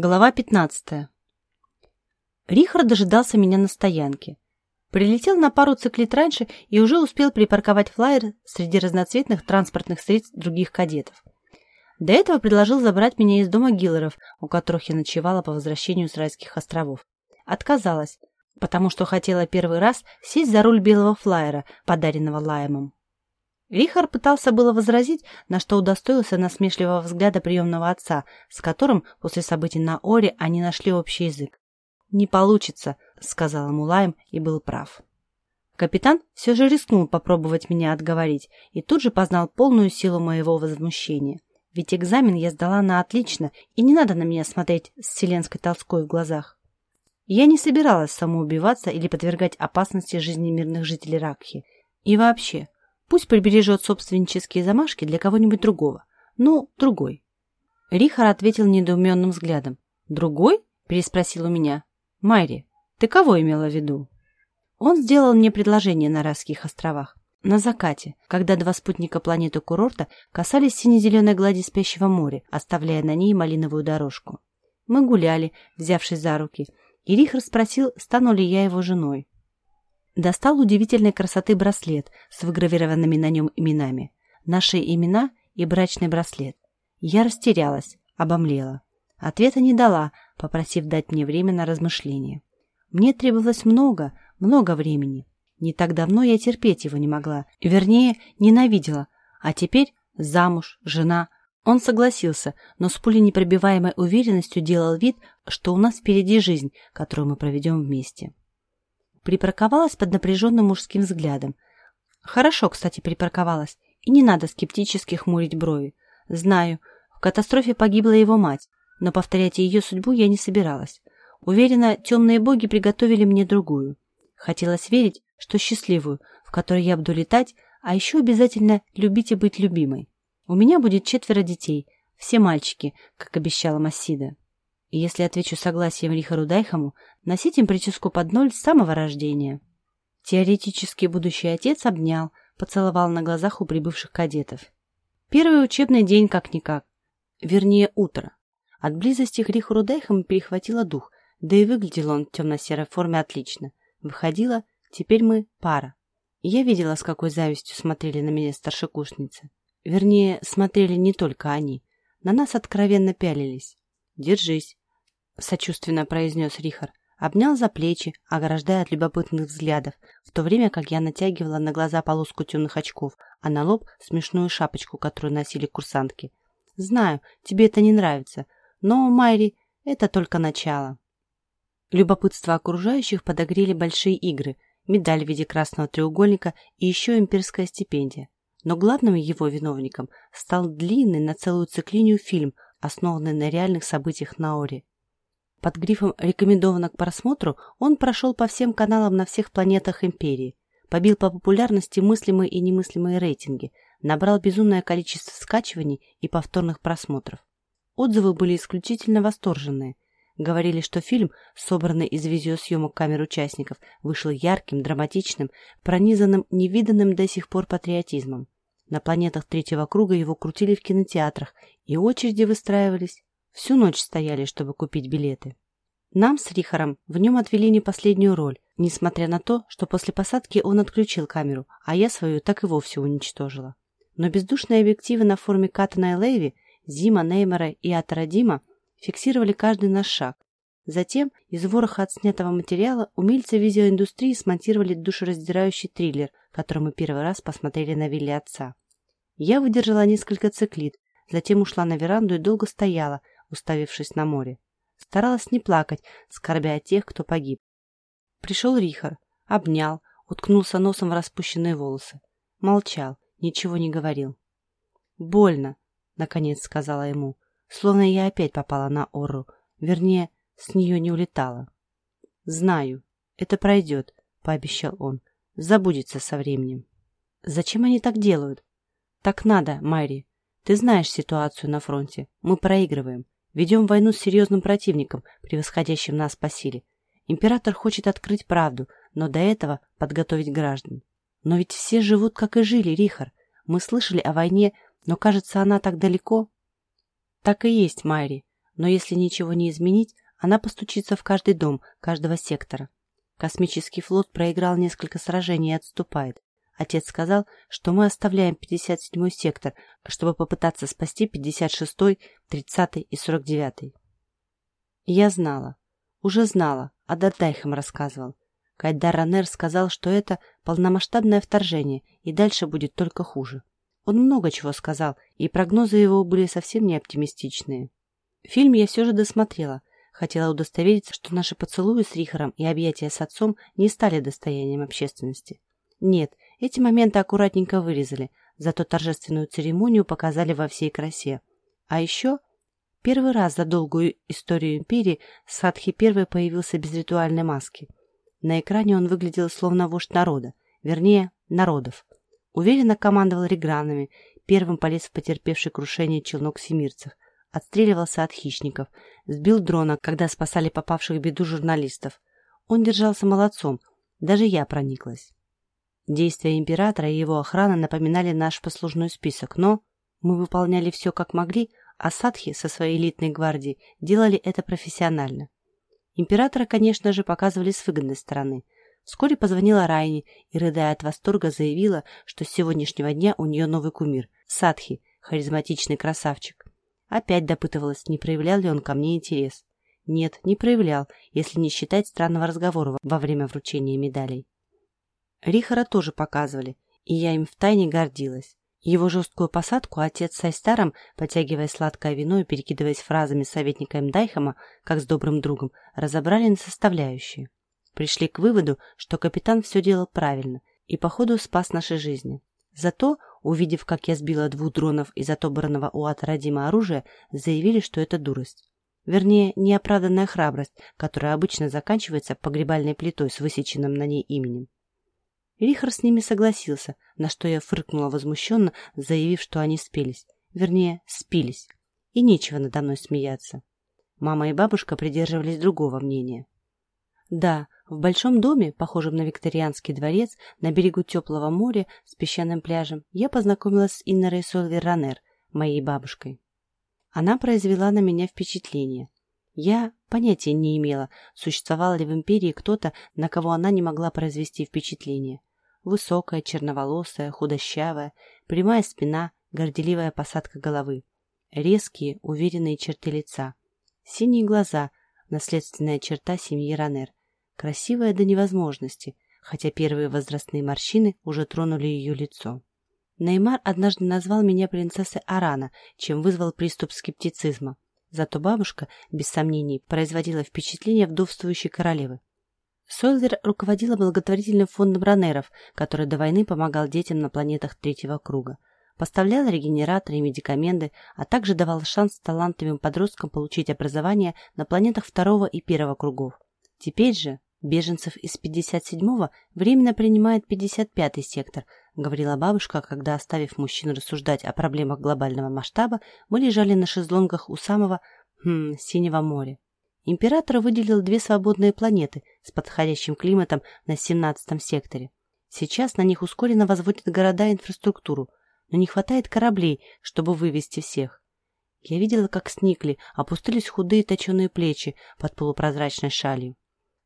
Глава 15. Рихард дожидался меня на стоянке. Прилетел на пару циклит раньше и уже успел припарковать флайер среди разноцветных транспортных средств других кадетов. До этого предложил забрать меня из дома Гиллеров, у которых я ночевала по возвращению с райских островов. Отказалась, потому что хотела первый раз сесть за руль белого флайера, подаренного Лаймом. Рихар пытался было возразить, на что удостоился насмешливого взгляда приемного отца, с которым после событий на Оре они нашли общий язык. «Не получится», — сказал ему Лайм и был прав. Капитан все же рискнул попробовать меня отговорить и тут же познал полную силу моего возмущения. Ведь экзамен я сдала на отлично, и не надо на меня смотреть с вселенской тоской в глазах. Я не собиралась самоубиваться или подвергать опасности жизни мирных жителей Ракхи. И вообще, Пусть прибережет собственнические замашки для кого-нибудь другого. Ну, другой. Рихар ответил недоуменным взглядом. «Другой?» – переспросил у меня. «Майри, ты кого имела в виду?» Он сделал мне предложение на Райских островах. На закате, когда два спутника планеты курорта касались сине-зеленой глади спящего моря, оставляя на ней малиновую дорожку. Мы гуляли, взявшись за руки, и Рихар спросил, стану ли я его женой. Достал удивительной красоты браслет с выгравированными на нем именами. Наши имена и брачный браслет. Я растерялась, обомлела. Ответа не дала, попросив дать мне время на размышление. Мне требовалось много, много времени. Не так давно я терпеть его не могла, вернее, ненавидела, а теперь замуж, жена. Он согласился, но с пуленепробиваемой уверенностью делал вид, что у нас впереди жизнь, которую мы проведем вместе. Припарковалась под напряженным мужским взглядом. Хорошо, кстати, припарковалась. И не надо скептически хмурить брови. Знаю, в катастрофе погибла его мать, но повторять ее судьбу я не собиралась. Уверена, темные боги приготовили мне другую. Хотелось верить, что счастливую, в которой я буду летать, а еще обязательно любить и быть любимой. У меня будет четверо детей, все мальчики, как обещала Массида. И если отвечу согласием Рихару Дайхаму, носить им прическу под ноль с самого рождения. Теоретически будущий отец обнял, поцеловал на глазах у прибывших кадетов. Первый учебный день как-никак. Вернее, утро. От близости к Рихару Дайхаму перехватило дух, да и выглядел он в темно-серой форме отлично. Выходило, теперь мы пара. Я видела, с какой завистью смотрели на меня старшекурсницы. Вернее, смотрели не только они. На нас откровенно пялились. «Держись», — сочувственно произнес Рихар. Обнял за плечи, ограждая от любопытных взглядов, в то время как я натягивала на глаза полоску темных очков, а на лоб смешную шапочку, которую носили курсантки. «Знаю, тебе это не нравится, но, Майри, это только начало». Любопытство окружающих подогрели большие игры, медаль в виде красного треугольника и еще имперская стипендия. Но главным его виновником стал длинный на целую циклинию фильм основанный на реальных событиях на Оре. Под грифом «Рекомендовано к просмотру» он прошел по всем каналам на всех планетах Империи, побил по популярности мыслимые и немыслимые рейтинги, набрал безумное количество скачиваний и повторных просмотров. Отзывы были исключительно восторженные. Говорили, что фильм, собранный из видеосъемок камер участников, вышел ярким, драматичным, пронизанным невиданным до сих пор патриотизмом. На планетах третьего круга его крутили в кинотеатрах, и очереди выстраивались. Всю ночь стояли, чтобы купить билеты. Нам с Рихаром в нем отвели не последнюю роль, несмотря на то, что после посадки он отключил камеру, а я свою так и вовсе уничтожила. Но бездушные объективы на форме Каттона и Лейви, Зима, Неймера и Атарадима фиксировали каждый наш шаг. Затем из вороха отснятого материала умельцы видеоиндустрии смонтировали душераздирающий триллер, который мы первый раз посмотрели на вилле отца. Я выдержала несколько циклит, затем ушла на веранду и долго стояла, уставившись на море. Старалась не плакать, скорбя о тех, кто погиб. Пришел Рихар, обнял, уткнулся носом в распущенные волосы. Молчал, ничего не говорил. «Больно», — наконец сказала ему, словно я опять попала на Орру, вернее, с нее не улетала. «Знаю, это пройдет», — пообещал он. «Забудется со временем». «Зачем они так делают?» «Так надо, Майри. Ты знаешь ситуацию на фронте. Мы проигрываем. Ведем войну с серьезным противником, превосходящим нас по силе. Император хочет открыть правду, но до этого подготовить граждан. Но ведь все живут, как и жили, Рихар. Мы слышали о войне, но, кажется, она так далеко. Так и есть, Майри. Но если ничего не изменить, она постучится в каждый дом каждого сектора. Космический флот проиграл несколько сражений и отступает. Отец сказал, что мы оставляем 57-й сектор, чтобы попытаться спасти 56-й, 30-й и 49-й. Я знала. Уже знала. А Дардайхам рассказывал. Кайдар Ранер сказал, что это полномасштабное вторжение, и дальше будет только хуже. Он много чего сказал, и прогнозы его были совсем не оптимистичные. Фильм я все же досмотрела. Хотела удостовериться, что наши поцелуи с Рихаром и объятия с отцом не стали достоянием общественности. Нет, эти моменты аккуратненько вырезали, зато торжественную церемонию показали во всей красе. А еще первый раз за долгую историю империи Садхи первый появился без ритуальной маски. На экране он выглядел словно вождь народа, вернее, народов. Уверенно командовал регранами, первым полез в потерпевший крушение челнок семирцев, отстреливался от хищников, сбил дрона, когда спасали попавших в беду журналистов. Он держался молодцом, даже я прониклась. Действия императора и его охрана напоминали наш послужной список, но мы выполняли все как могли, а садхи со своей элитной гвардией делали это профессионально. Императора, конечно же, показывали с выгодной стороны. Вскоре позвонила Райни и, рыдая от восторга, заявила, что с сегодняшнего дня у нее новый кумир – Садхи, харизматичный красавчик. Опять допытывалась, не проявлял ли он ко мне интерес. Нет, не проявлял, если не считать странного разговора во время вручения медалей. Рихара тоже показывали, и я им втайне гордилась. Его жесткую посадку отец с Айстаром, потягивая сладкое вино и перекидываясь фразами советника Мдайхама, как с добрым другом, разобрали на составляющие. Пришли к выводу, что капитан все делал правильно и, походу, спас наши жизни. Зато, увидев, как я сбила двух дронов из отобранного у Атарадима оружия, заявили, что это дурость. Вернее, неоправданная храбрость, которая обычно заканчивается погребальной плитой с высеченным на ней именем. Рихар с ними согласился, на что я фыркнула возмущенно, заявив, что они спелись. Вернее, спились. И нечего надо мной смеяться. Мама и бабушка придерживались другого мнения. Да, в большом доме, похожем на викторианский дворец, на берегу теплого моря с песчаным пляжем, я познакомилась с Иннерой Сольвер Ранер, моей бабушкой. Она произвела на меня впечатление. Я понятия не имела, существовал ли в империи кто-то, на кого она не могла произвести впечатление. Высокая, черноволосая, худощавая, прямая спина, горделивая посадка головы. Резкие, уверенные черты лица. Синие глаза, наследственная черта семьи Ранер. Красивая до невозможности, хотя первые возрастные морщины уже тронули ее лицо. Неймар однажды назвал меня принцессой Арана, чем вызвал приступ скептицизма. Зато бабушка, без сомнений, производила впечатление вдовствующей королевы. Сойзер руководила благотворительным фондом Ранеров, который до войны помогал детям на планетах третьего круга. Поставлял регенераторы и медикаменты, а также давал шанс талантливым подросткам получить образование на планетах второго и первого кругов. Теперь же беженцев из 57-го временно принимает 55-й сектор, говорила бабушка, когда, оставив мужчин рассуждать о проблемах глобального масштаба, мы лежали на шезлонгах у самого хм, Синего моря. Император выделил две свободные планеты с подходящим климатом на 17-м секторе. Сейчас на них ускоренно возводят города и инфраструктуру, но не хватает кораблей, чтобы вывести всех. Я видела, как сникли, опустились худые точеные плечи под полупрозрачной шалью.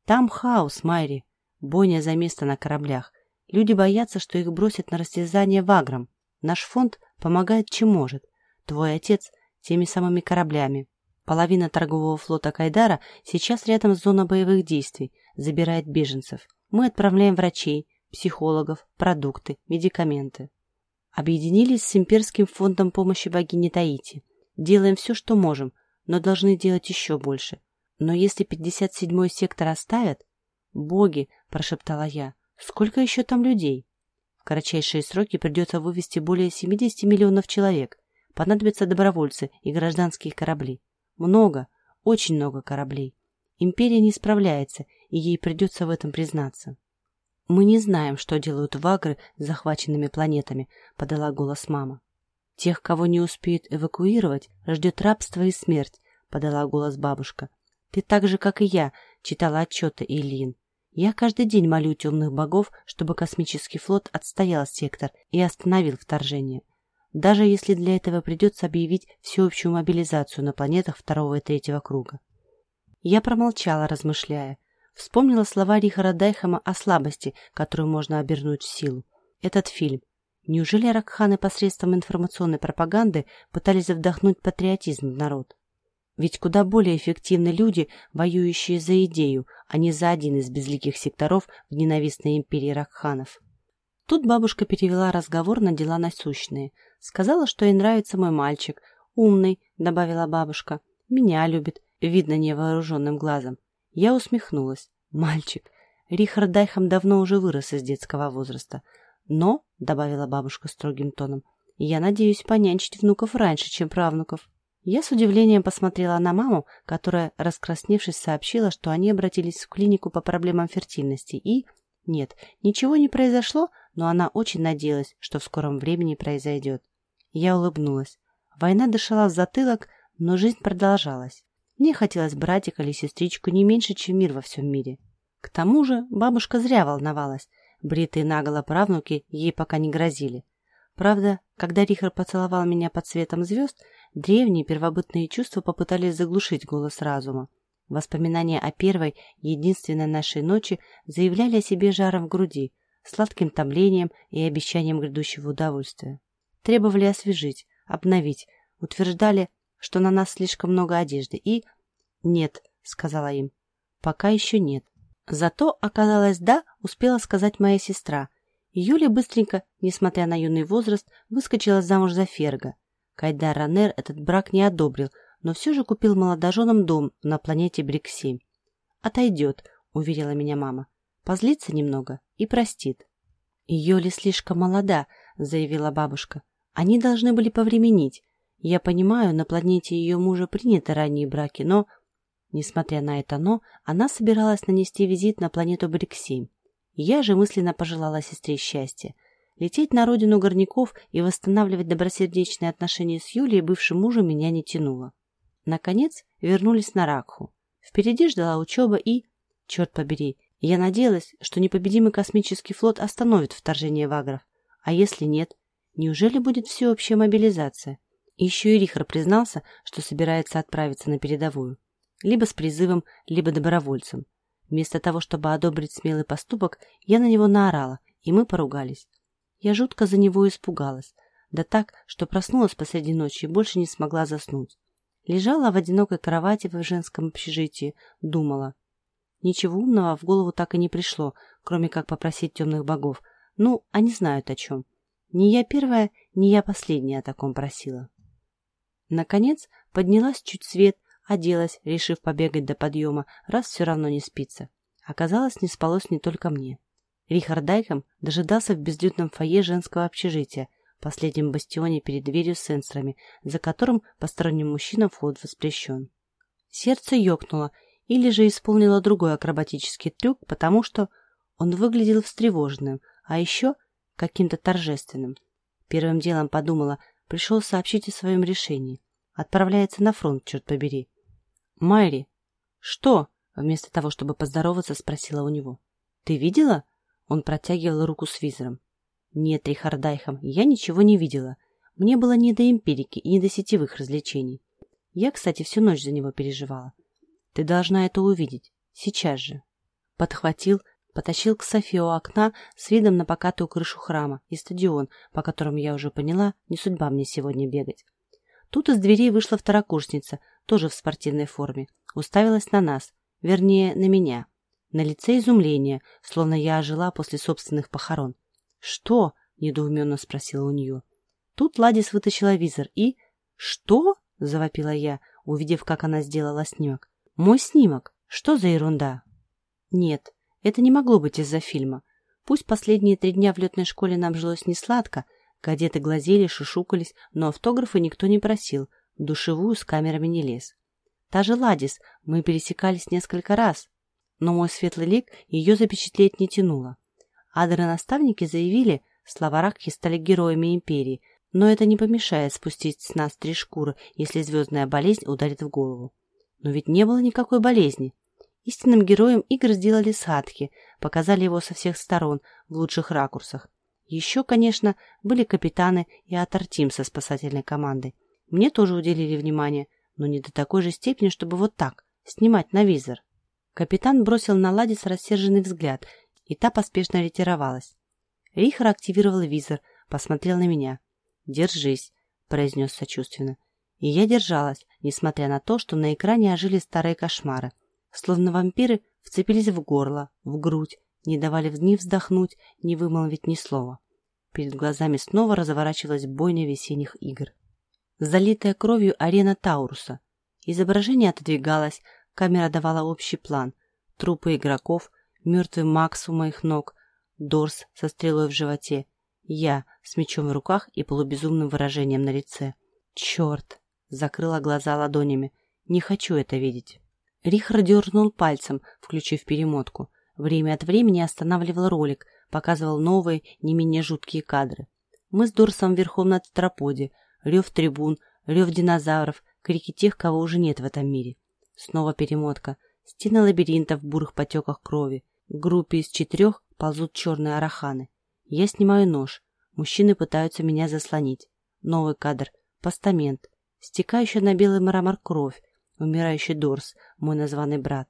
Там хаос, Майри, бойня за место на кораблях. Люди боятся, что их бросят на растязание вагром. Наш фонд помогает, чем может. Твой отец теми самыми кораблями. Половина торгового флота Кайдара сейчас рядом с зоной боевых действий, забирает беженцев. Мы отправляем врачей, психологов, продукты, медикаменты. Объединились с Имперским фондом помощи богине Таити. Делаем все, что можем, но должны делать еще больше. Но если 57-й сектор оставят... «Боги!» – прошептала я. «Сколько еще там людей?» В кратчайшие сроки придется вывести более 70 миллионов человек. Понадобятся добровольцы и гражданские корабли. Много, очень много кораблей. Империя не справляется, и ей придется в этом признаться. «Мы не знаем, что делают вагры с захваченными планетами», — подала голос мама. «Тех, кого не успеют эвакуировать, ждет рабство и смерть», — подала голос бабушка. «Ты так же, как и я, читала отчеты, Ильин. Я каждый день молю темных богов, чтобы космический флот отстоял сектор и остановил вторжение. Даже если для этого придется объявить всеобщую мобилизацию на планетах второго и третьего круга. Я промолчала, размышляя. Вспомнила слова Рихара Дайхама о слабости, которую можно обернуть в силу. Этот фильм. Неужели Ракханы посредством информационной пропаганды пытались вдохнуть патриотизм в народ? Ведь куда более эффективны люди, воюющие за идею, а не за один из безликих секторов в ненавистной империи Ракханов. Тут бабушка перевела разговор на дела насущные. Сказала, что ей нравится мой мальчик. Умный, добавила бабушка. Меня любит, видно невооруженным глазом. Я усмехнулась. Мальчик. Рихард Дайхам давно уже вырос из детского возраста. Но, добавила бабушка строгим тоном, я надеюсь понянчить внуков раньше, чем правнуков. Я с удивлением посмотрела на маму, которая, раскрасневшись, сообщила, что они обратились в клинику по проблемам фертильности и... Нет, ничего не произошло, но она очень надеялась, что в скором времени произойдет. Я улыбнулась. Война дышала в затылок, но жизнь продолжалась. Мне хотелось братика или сестричку не меньше, чем мир во всем мире. К тому же бабушка зря волновалась. Бритые наголо правнуки ей пока не грозили. Правда, когда Рихар поцеловал меня под светом звезд, древние первобытные чувства попытались заглушить голос разума. Воспоминания о первой, единственной нашей ночи заявляли о себе жаром в груди, сладким томлением и обещанием грядущего удовольствия. Требовали освежить, обновить, утверждали, что на нас слишком много одежды, и... «Нет», — сказала им, — «пока еще нет». Зато, оказалось, да, успела сказать моя сестра, Юля быстренько, несмотря на юный возраст, выскочила замуж за Ферга. Кайдар Ранер этот брак не одобрил, но все же купил молодоженам дом на планете Брик-7. «Отойдет», — уверила меня мама. «Позлится немного и простит». «Юля слишком молода», — заявила бабушка. «Они должны были повременить. Я понимаю, на планете ее мужа приняты ранние браки, но...» Несмотря на это «но», она собиралась нанести визит на планету Брик-7. Я же мысленно пожелала сестре счастья. Лететь на родину горняков и восстанавливать добросердечные отношения с Юлией бывшим мужем меня не тянуло. Наконец вернулись на Ракху. Впереди ждала учеба и... Черт побери, я надеялась, что непобедимый космический флот остановит вторжение вагров. А если нет? Неужели будет всеобщая мобилизация? Еще и Рихар признался, что собирается отправиться на передовую. Либо с призывом, либо добровольцем. Вместо того, чтобы одобрить смелый поступок, я на него наорала, и мы поругались. Я жутко за него испугалась, да так, что проснулась посреди ночи и больше не смогла заснуть. Лежала в одинокой кровати в женском общежитии, думала. Ничего умного в голову так и не пришло, кроме как попросить темных богов. Ну, они знают о чем. Не я первая, не я последняя о таком просила. Наконец поднялась чуть свет, Оделась, решив побегать до подъема, раз все равно не спится. Оказалось, не спалось не только мне. Рихард Дайком дожидался в безлюдном фойе женского общежития, последнем бастионе перед дверью с сенсорами, за которым посторонним мужчинам вход воспрещен. Сердце ёкнуло, или же исполнило другой акробатический трюк, потому что он выглядел встревоженным, а еще каким-то торжественным. Первым делом подумала, пришел сообщить о своем решении. Отправляется на фронт, черт побери. «Майри!» «Что?» — вместо того, чтобы поздороваться, спросила у него. «Ты видела?» Он протягивал руку с визором. «Нет, Рихардайхам, я ничего не видела. Мне было не до эмпирики и не до сетевых развлечений. Я, кстати, всю ночь за него переживала. Ты должна это увидеть. Сейчас же». Подхватил, потащил к Софи у окна с видом на покатую крышу храма и стадион, по которому я уже поняла, не судьба мне сегодня бегать. Тут из дверей вышла второкурсница, тоже в спортивной форме, уставилась на нас, вернее, на меня. На лице изумление, словно я ожила после собственных похорон. «Что?» — недоуменно спросила у нее. Тут Ладис вытащила визор и... «Что?» — завопила я, увидев, как она сделала снимок. «Мой снимок! Что за ерунда?» «Нет, это не могло быть из-за фильма. Пусть последние три дня в летной школе нам жилось не сладко, Кадеты глазели, шушукались, но автографы никто не просил, в душевую с камерами не лез. Та же Ладис, мы пересекались несколько раз, но мой светлый лик ее запечатлеть не тянуло. Адры-наставники заявили, слова Ракхи стали героями империи, но это не помешает спустить с нас три шкуры, если звездная болезнь ударит в голову. Но ведь не было никакой болезни. Истинным героем игр сделали садхи, показали его со всех сторон, в лучших ракурсах. Еще, конечно, были капитаны и Атартим со спасательной командой. Мне тоже уделили внимание, но не до такой же степени, чтобы вот так, снимать на визор. Капитан бросил на Ладис рассерженный взгляд, и та поспешно ретировалась. Рихар активировал визор, посмотрел на меня. «Держись», — произнес сочувственно. И я держалась, несмотря на то, что на экране ожили старые кошмары. Словно вампиры вцепились в горло, в грудь, не давали ни вздохнуть, ни вымолвить ни слова. Перед глазами снова разворачивалась бойня весенних игр. Залитая кровью арена Тауруса. Изображение отодвигалось, камера давала общий план. Трупы игроков, мертвый Макс у моих ног, Дорс со стрелой в животе, я с мечом в руках и полубезумным выражением на лице. Черт! Закрыла глаза ладонями. Не хочу это видеть. Рихар дернул пальцем, включив перемотку. Время от времени останавливал ролик, показывал новые, не менее жуткие кадры. Мы с Дорсом верхом на тетраподе, рев трибун, рев динозавров, крики тех, кого уже нет в этом мире. Снова перемотка. Стены лабиринта в бурых потеках крови. В группе из четырех ползут черные араханы. Я снимаю нож. Мужчины пытаются меня заслонить. Новый кадр. Постамент. Стекающая на белый мрамор кровь. Умирающий Дорс, мой названный брат.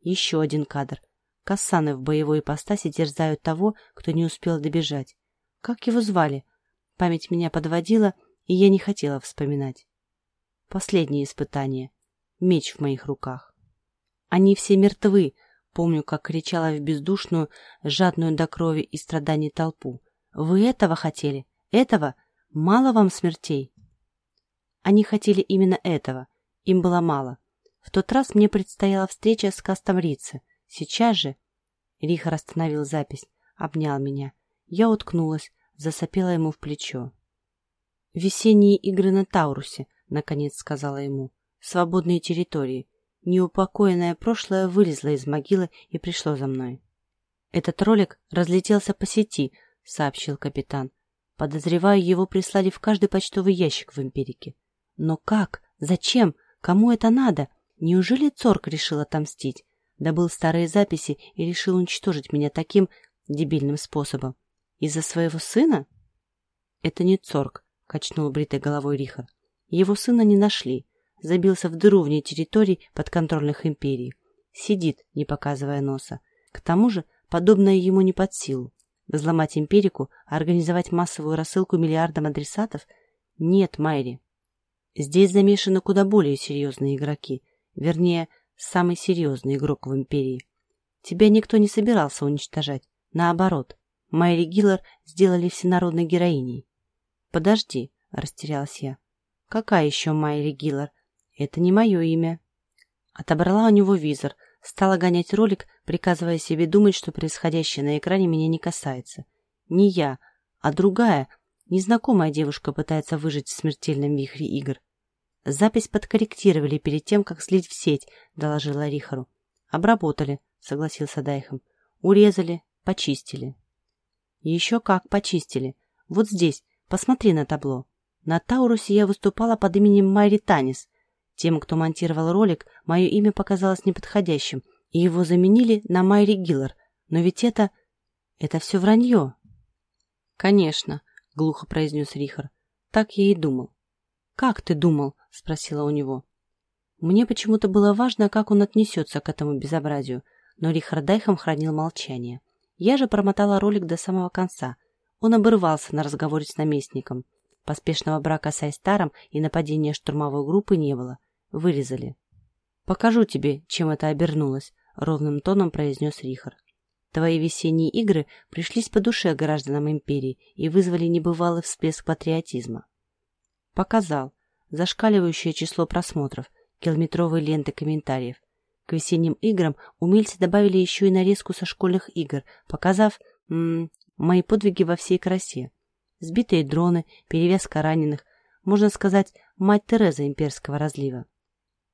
Еще один кадр. Кассаны в боевой ипостаси терзают того, кто не успел добежать. Как его звали? Память меня подводила, и я не хотела вспоминать. Последнее испытание. Меч в моих руках. Они все мертвы. Помню, как кричала в бездушную, жадную до крови и страданий толпу. Вы этого хотели? Этого? Мало вам смертей? Они хотели именно этого. Им было мало. В тот раз мне предстояла встреча с Кастом Рице — Сейчас же... Рихар остановил запись, обнял меня. Я уткнулась, засопела ему в плечо. «Весенние игры на Таурусе», — наконец сказала ему. «Свободные территории. Неупокоенное прошлое вылезло из могилы и пришло за мной». «Этот ролик разлетелся по сети», — сообщил капитан. «Подозреваю, его прислали в каждый почтовый ящик в Империке». «Но как? Зачем? Кому это надо? Неужели Цорк решил отомстить? добыл старые записи и решил уничтожить меня таким дебильным способом. Из-за своего сына? Это не Цорг, качнул бритой головой Рихард. Его сына не нашли. Забился в дыру вне территорий подконтрольных империй. Сидит, не показывая носа. К тому же, подобное ему не под силу. Взломать империку, организовать массовую рассылку миллиардам адресатов? Нет, Майри. Здесь замешаны куда более серьезные игроки. Вернее, самый серьезный игрок в Империи. Тебя никто не собирался уничтожать. Наоборот, Майри Гиллар сделали всенародной героиней. Подожди, растерялась я. Какая еще Майри Гиллар? Это не мое имя. Отобрала у него визор, стала гонять ролик, приказывая себе думать, что происходящее на экране меня не касается. Не я, а другая, незнакомая девушка пытается выжить в смертельном вихре игр. Запись подкорректировали перед тем, как слить в сеть, доложила Рихару. Обработали, согласился Дайхом. Урезали, почистили. Еще как почистили. Вот здесь, посмотри на табло. На Таурусе я выступала под именем Майри Танис. Тем, кто монтировал ролик, мое имя показалось неподходящим, и его заменили на Майри Гиллар. Но ведь это... это все вранье. Конечно, глухо произнес Рихар. Так я и думал. Как ты думал? — спросила у него. Мне почему-то было важно, как он отнесется к этому безобразию, но Рихард Дайхам хранил молчание. Я же промотала ролик до самого конца. Он обрывался на разговоре с наместником. Поспешного брака с Айстаром и нападения штурмовой группы не было. Вырезали. «Покажу тебе, чем это обернулось», — ровным тоном произнес Рихар. «Твои весенние игры пришлись по душе гражданам Империи и вызвали небывалый всплеск патриотизма». Показал зашкаливающее число просмотров, километровые ленты комментариев. К весенним играм умельцы добавили еще и нарезку со школьных игр, показав м -м, мои подвиги во всей красе. Сбитые дроны, перевязка раненых, можно сказать, мать Тереза имперского разлива.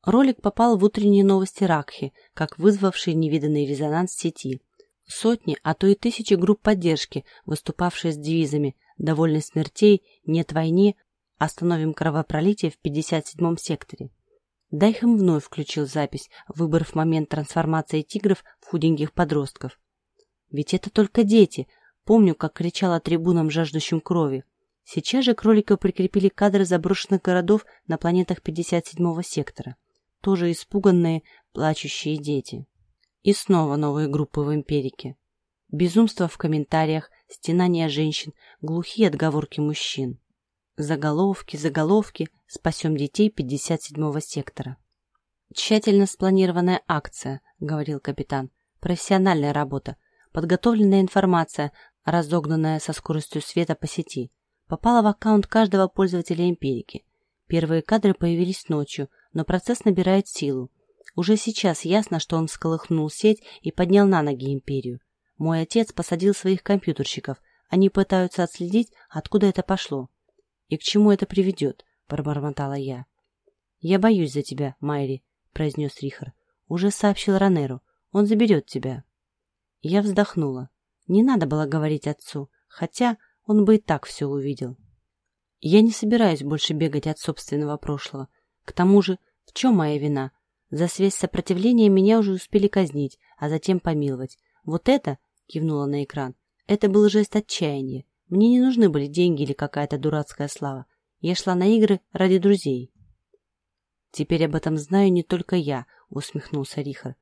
Ролик попал в утренние новости Ракхи, как вызвавший невиданный резонанс в сети. Сотни, а то и тысячи групп поддержки, выступавшие с девизами «Довольны смертей», «Нет войне», Остановим кровопролитие в 57-м секторе. Дайхем вновь включил запись, выбрав момент трансформации тигров в худеньких подростков. Ведь это только дети. Помню, как кричала трибунам, жаждущим крови. Сейчас же кролика прикрепили кадры заброшенных городов на планетах 57-го сектора. Тоже испуганные, плачущие дети. И снова новые группы в Империке. Безумство в комментариях, стенания женщин, глухие отговорки мужчин. Заголовки, заголовки, спасем детей 57-го сектора. Тщательно спланированная акция, говорил капитан. Профессиональная работа, подготовленная информация, разогнанная со скоростью света по сети. Попала в аккаунт каждого пользователя Империки. Первые кадры появились ночью, но процесс набирает силу. Уже сейчас ясно, что он всколыхнул сеть и поднял на ноги Империю. Мой отец посадил своих компьютерщиков. Они пытаются отследить, откуда это пошло. И к чему это приведет, пробормотала я. Я боюсь за тебя, Майри, произнес Рихар. Уже сообщил Ранеру. Он заберет тебя. Я вздохнула. Не надо было говорить отцу, хотя он бы и так все увидел. Я не собираюсь больше бегать от собственного прошлого. К тому же, в чем моя вина? За связь сопротивления меня уже успели казнить, а затем помиловать. Вот это кивнула на экран. Это был жест отчаяния. Мне не нужны были деньги или какая-то дурацкая слава. Я шла на игры ради друзей. Теперь об этом знаю не только я, усмехнулся Рихар.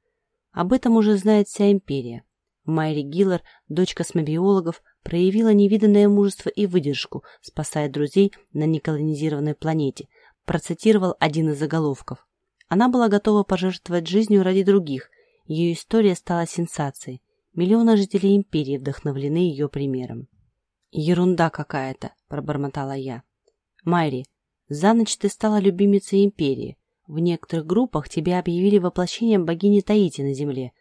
Об этом уже знает вся империя. Майри Гиллар, дочь космобиологов, проявила невиданное мужество и выдержку, спасая друзей на неколонизированной планете, процитировал один из заголовков. Она была готова пожертвовать жизнью ради других. Ее история стала сенсацией. Миллионы жителей империи вдохновлены ее примером. «Ерунда какая-то», — пробормотала я. «Майри, за ночь ты стала любимицей империи. В некоторых группах тебя объявили воплощением богини Таити на земле.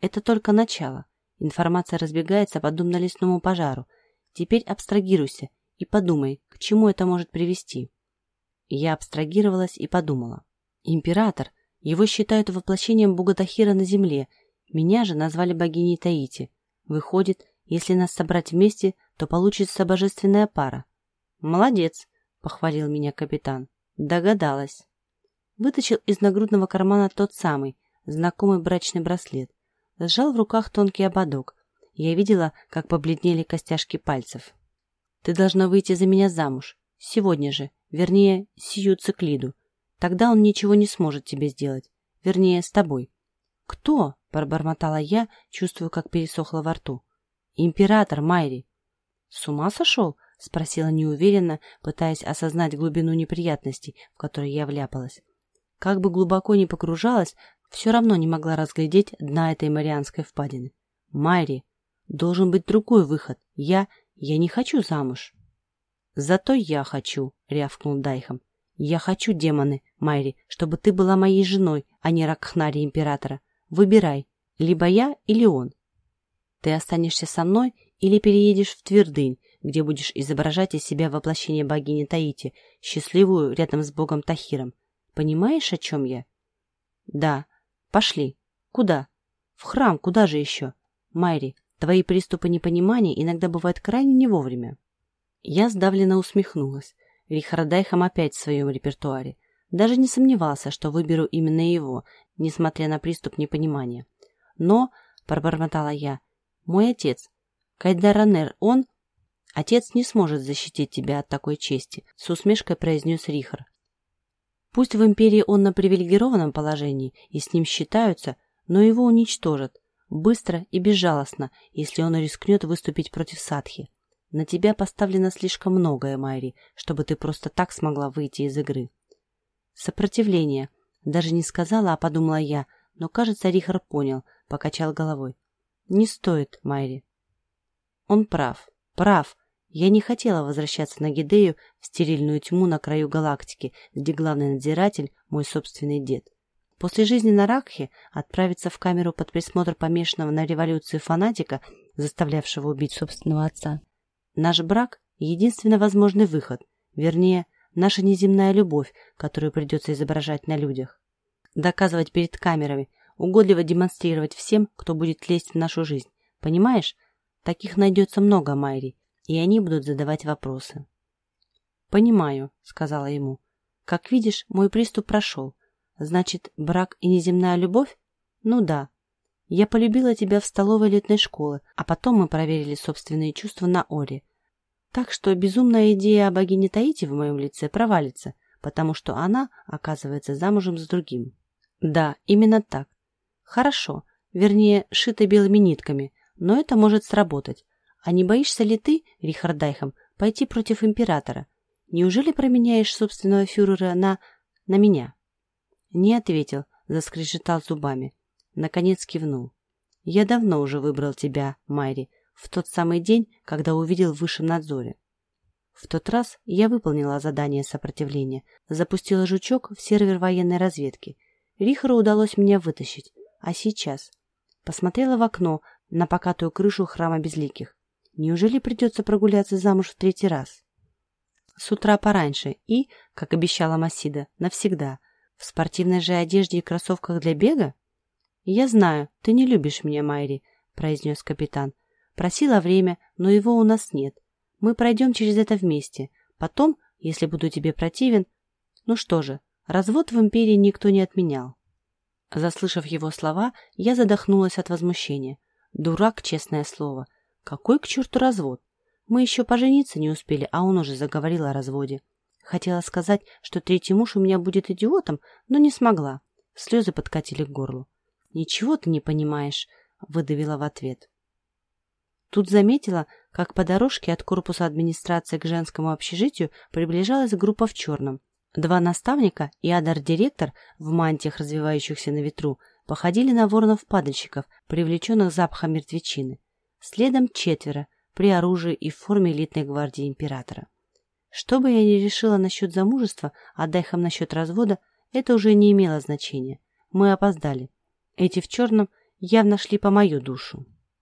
Это только начало. Информация разбегается подобно лесному пожару. Теперь абстрагируйся и подумай, к чему это может привести». Я абстрагировалась и подумала. Император, его считают воплощением бога Тахира на земле — меня же назвали богиней Таити. Выходит, если нас собрать вместе, то получится божественная пара. Молодец, похвалил меня капитан. Догадалась. Вытащил из нагрудного кармана тот самый, знакомый брачный браслет. Сжал в руках тонкий ободок. Я видела, как побледнели костяшки пальцев. Ты должна выйти за меня замуж. Сегодня же. Вернее, сию циклиду. Тогда он ничего не сможет тебе сделать. Вернее, с тобой. Кто? Пробормотала я, чувствую, как пересохло во рту. «Император Майри!» «С ума сошел?» — спросила неуверенно, пытаясь осознать глубину неприятностей, в которые я вляпалась. Как бы глубоко ни погружалась, все равно не могла разглядеть дна этой Марианской впадины. «Майри, должен быть другой выход. Я... я не хочу замуж». «Зато я хочу», — рявкнул Дайхом. «Я хочу, демоны, Майри, чтобы ты была моей женой, а не Ракхнари Императора. Выбирай, либо я или он. Ты останешься со мной или переедешь в Твердынь, где будешь изображать из себя воплощение богини Таити, счастливую рядом с богом Тахиром. Понимаешь, о чем я? Да. Пошли. Куда? В храм, куда же еще? Майри, твои приступы непонимания иногда бывают крайне не вовремя. Я сдавленно усмехнулась. Рихардайхам опять в своем репертуаре. Даже не сомневался, что выберу именно его, несмотря на приступ непонимания. Но, — пробормотала я, — мой отец, Кайдаранер, он... Отец не сможет защитить тебя от такой чести, — с усмешкой произнес Рихар. Пусть в империи он на привилегированном положении и с ним считаются, но его уничтожат, быстро и безжалостно, если он рискнет выступить против Садхи. На тебя поставлено слишком многое, Майри, чтобы ты просто так смогла выйти из игры. Сопротивление, даже не сказала, а подумала я, но, кажется, Рихар понял, покачал головой. Не стоит, Майри. Он прав, прав. Я не хотела возвращаться на Гидею в стерильную тьму на краю галактики, где главный надзиратель – мой собственный дед. После жизни на Ракхе отправиться в камеру под присмотр помешанного на революции фанатика, заставлявшего убить собственного отца. Наш брак – единственно возможный выход, вернее, наша неземная любовь, которую придется изображать на людях. Доказывать перед камерами, угодливо демонстрировать всем, кто будет лезть в нашу жизнь. Понимаешь? Таких найдется много, Майри, и они будут задавать вопросы. «Понимаю», — сказала ему. «Как видишь, мой приступ прошел. Значит, брак и неземная любовь? Ну да. Я полюбила тебя в столовой летной школы, а потом мы проверили собственные чувства на Оре. Так что безумная идея о богине Таити в моем лице провалится, потому что она оказывается замужем с другим. Да, именно так. Хорошо, вернее, шито белыми нитками, но это может сработать. А не боишься ли ты, Рихард Дайхам, пойти против императора? Неужели променяешь собственного фюрера на... на меня?» Не ответил, заскрежетал зубами. Наконец кивнул. «Я давно уже выбрал тебя, Майри, в тот самый день, когда увидел в высшем надзоре. В тот раз я выполнила задание сопротивления, запустила жучок в сервер военной разведки. Рихару удалось меня вытащить. А сейчас? Посмотрела в окно на покатую крышу храма безликих. Неужели придется прогуляться замуж в третий раз? С утра пораньше и, как обещала Масида, навсегда. В спортивной же одежде и кроссовках для бега? «Я знаю, ты не любишь меня, Майри», — произнес капитан. «Просила время, но его у нас нет. Мы пройдем через это вместе. Потом, если буду тебе противен... Ну что же, развод в империи никто не отменял». Заслышав его слова, я задохнулась от возмущения. Дурак, честное слово. Какой к черту развод? Мы еще пожениться не успели, а он уже заговорил о разводе. Хотела сказать, что третий муж у меня будет идиотом, но не смогла. Слезы подкатили к горлу. «Ничего ты не понимаешь», — выдавила в ответ. Тут заметила, как по дорожке от корпуса администрации к женскому общежитию приближалась группа в черном. Два наставника и адар-директор в мантиях, развивающихся на ветру, походили на воронов-падальщиков, привлеченных запахом мертвечины. Следом четверо, при оружии и в форме элитной гвардии императора. Что бы я ни решила насчет замужества, а Дайхам насчет развода, это уже не имело значения. Мы опоздали. Эти в черном явно шли по мою душу.